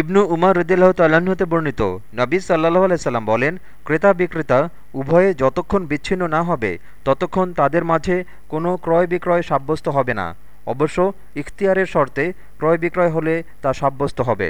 ইবনু উমার রদিল্লাহ তাল্লাহতে বর্ণিত, নবী সাল্লাহ আলাইসাল্লাম বলেন, ক্রেতা বিক্রেতা উভয়ে যতক্ষণ বিচ্ছিন্ন না হবে, ততক্ষণ তাদের মাঝে কোনো ক্রয় বিক্রয় সাব্যস্ত হবে না। অবশ্য ইখতিয়ারের শর্তে ক্রয় বিক্রয় হলে তা সাব্যস্ত হবে।